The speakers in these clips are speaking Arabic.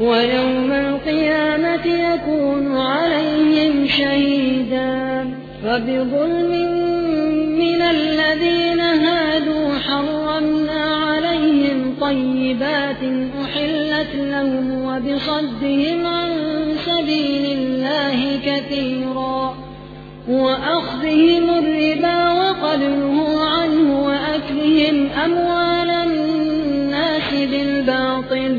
ويوم القيامة يكون عليهم شهيدا فبظلم من الذين هادوا حرمنا عليهم طيبات أحلت لهم وبصدهم عن سبيل الله كثيرا وأخذهم الربا وقدره عنه وأكلهم أموال الناس بالباطل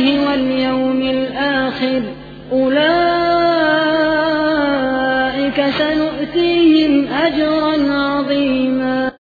الله واليوم الآخر. أولئك سنؤتيهم أجرا عظيما.